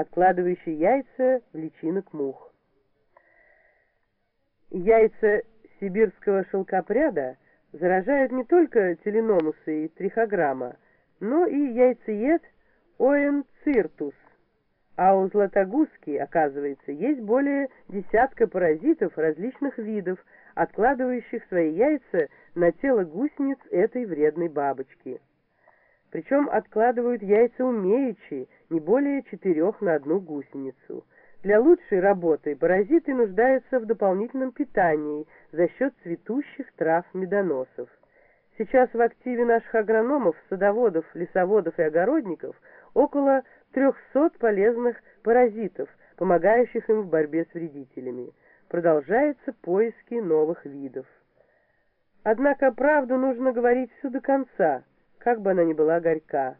откладывающий яйца в личинок мух. Яйца сибирского шелкопряда заражают не только теленомусы и трихограмма, но и яйцеед оэнциртус, а у златогузки, оказывается, есть более десятка паразитов различных видов, откладывающих свои яйца на тело гусениц этой вредной бабочки. Причем откладывают яйца умеючи, не более четырех на одну гусеницу. Для лучшей работы паразиты нуждаются в дополнительном питании за счет цветущих трав медоносов. Сейчас в активе наших агрономов, садоводов, лесоводов и огородников около 300 полезных паразитов, помогающих им в борьбе с вредителями. Продолжаются поиски новых видов. Однако правду нужно говорить всю до конца, как бы она ни была горька.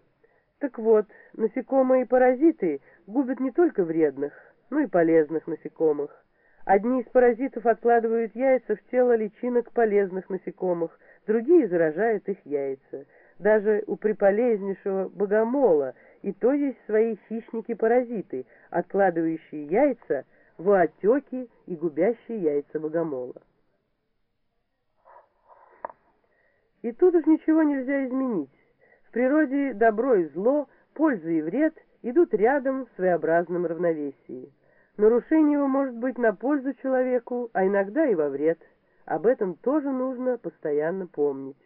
Так вот, насекомые и паразиты губят не только вредных, но и полезных насекомых. Одни из паразитов откладывают яйца в тело личинок полезных насекомых, другие заражают их яйца. Даже у приполезнейшего богомола и то есть свои хищники-паразиты, откладывающие яйца в отеки и губящие яйца богомола. И тут уж ничего нельзя изменить. В природе добро и зло, польза и вред идут рядом в своеобразном равновесии. Нарушение его может быть на пользу человеку, а иногда и во вред. Об этом тоже нужно постоянно помнить.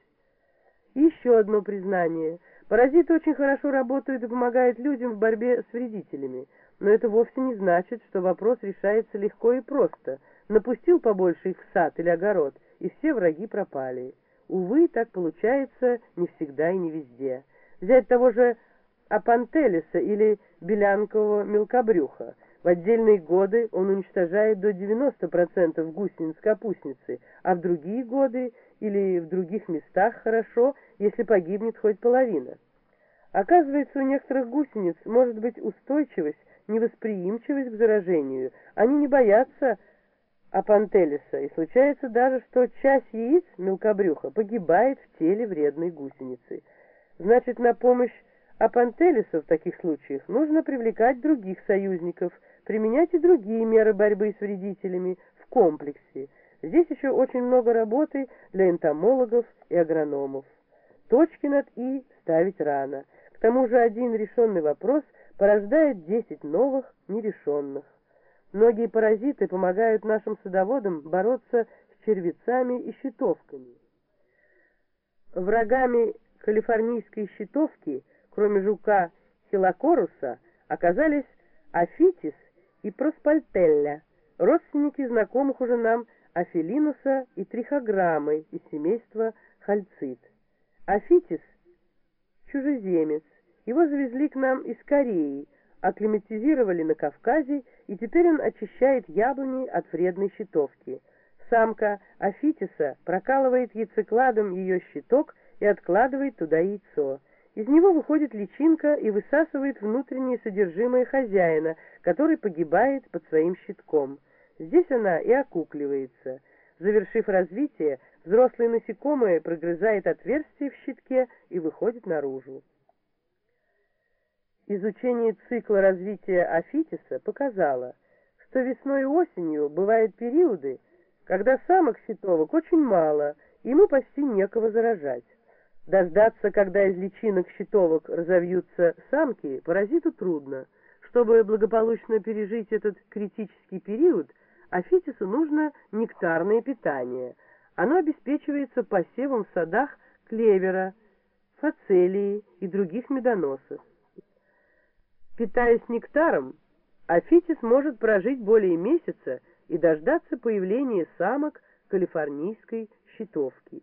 Еще одно признание. Паразиты очень хорошо работают и помогают людям в борьбе с вредителями, но это вовсе не значит, что вопрос решается легко и просто. Напустил побольше их в сад или огород, и все враги пропали. Увы, так получается не всегда и не везде. Взять того же апантелиса или белянкового мелкобрюха. В отдельные годы он уничтожает до 90% гусениц капустницы, а в другие годы или в других местах хорошо, если погибнет хоть половина. Оказывается, у некоторых гусениц может быть устойчивость, невосприимчивость к заражению. Они не боятся апантелиса, и случается даже, что часть яиц мелкобрюха погибает в теле вредной гусеницы. Значит, на помощь апантелису в таких случаях нужно привлекать других союзников, применять и другие меры борьбы с вредителями в комплексе. Здесь еще очень много работы для энтомологов и агрономов. Точки над «и» ставить рано. К тому же один решенный вопрос порождает 10 новых нерешенных. Многие паразиты помогают нашим садоводам бороться с червецами и щитовками. Врагами калифорнийской щитовки, кроме жука хилокоруса, оказались афитис и проспальтелля, родственники знакомых уже нам афилинуса и трихограммы из семейства хальцит. Афитис – чужеземец, его завезли к нам из Кореи, акклиматизировали на Кавказе, и теперь он очищает яблони от вредной щитовки. Самка Афитиса прокалывает яйцекладом ее щиток и откладывает туда яйцо. Из него выходит личинка и высасывает внутреннее содержимое хозяина, который погибает под своим щитком. Здесь она и окукливается. Завершив развитие, взрослое насекомое прогрызает отверстие в щитке и выходит наружу. Изучение цикла развития афитиса показало, что весной и осенью бывают периоды, когда самок щитовок очень мало, ему почти некого заражать. Дождаться, когда из личинок щитовок разовьются самки, паразиту трудно. Чтобы благополучно пережить этот критический период, афитису нужно нектарное питание. Оно обеспечивается посевом в садах клевера, фацелии и других медоносов. Питаясь нектаром, Афитис может прожить более месяца и дождаться появления самок калифорнийской щитовки.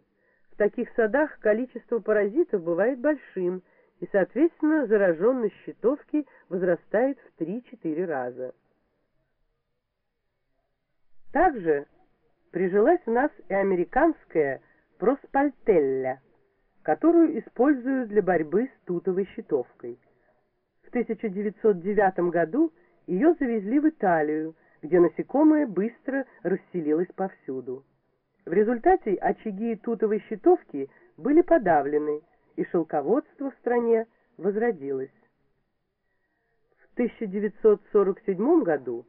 В таких садах количество паразитов бывает большим, и, соответственно, зараженность щитовки возрастает в 3-4 раза. Также прижилась у нас и американская проспальтелля, которую используют для борьбы с тутовой щитовкой. В 1909 году ее завезли в Италию, где насекомое быстро расселилось повсюду. В результате очаги тутовой щитовки были подавлены, и шелководство в стране возродилось. В 1947 году